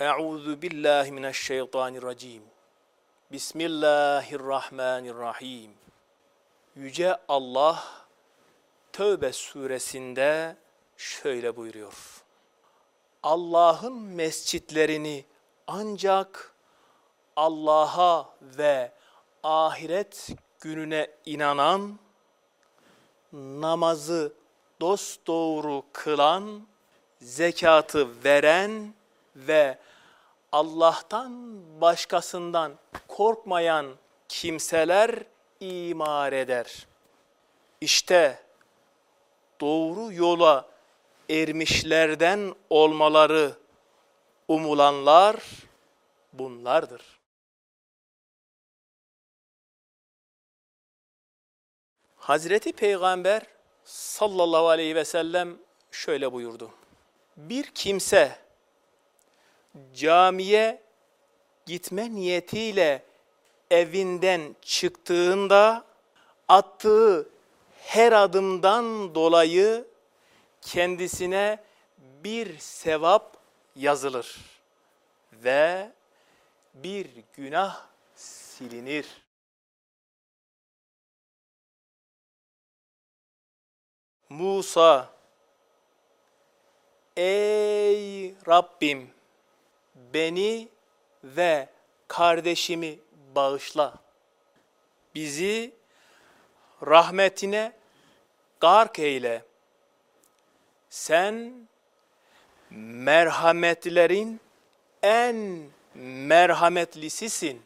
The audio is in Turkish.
Euzu billahi mineşşeytanirracim. Bismillahirrahmanirrahim. Yüce Allah Tövbe suresinde şöyle buyuruyor. Allah'ın mescitlerini ancak Allah'a ve ahiret gününe inanan, namazı dosdoğru kılan, zekatı veren ve Allah'tan başkasından korkmayan kimseler imar eder. İşte doğru yola ermişlerden olmaları umulanlar bunlardır. Hazreti Peygamber sallallahu aleyhi ve sellem şöyle buyurdu. Bir kimse camiye gitme niyetiyle evinden çıktığında attığı her adımdan dolayı kendisine bir sevap yazılır ve bir günah silinir. Musa Ey Rabbim beni ve kardeşimi bağışla. Bizi rahmetine gark eyle. Sen merhametlerin en merhametlisisin.